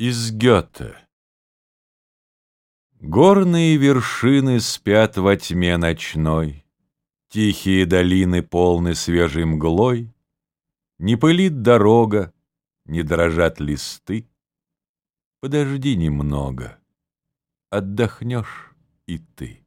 Из Гёте Горные вершины спят во тьме ночной, Тихие долины полны свежей мглой, Не пылит дорога, не дрожат листы. Подожди немного, отдохнешь и ты.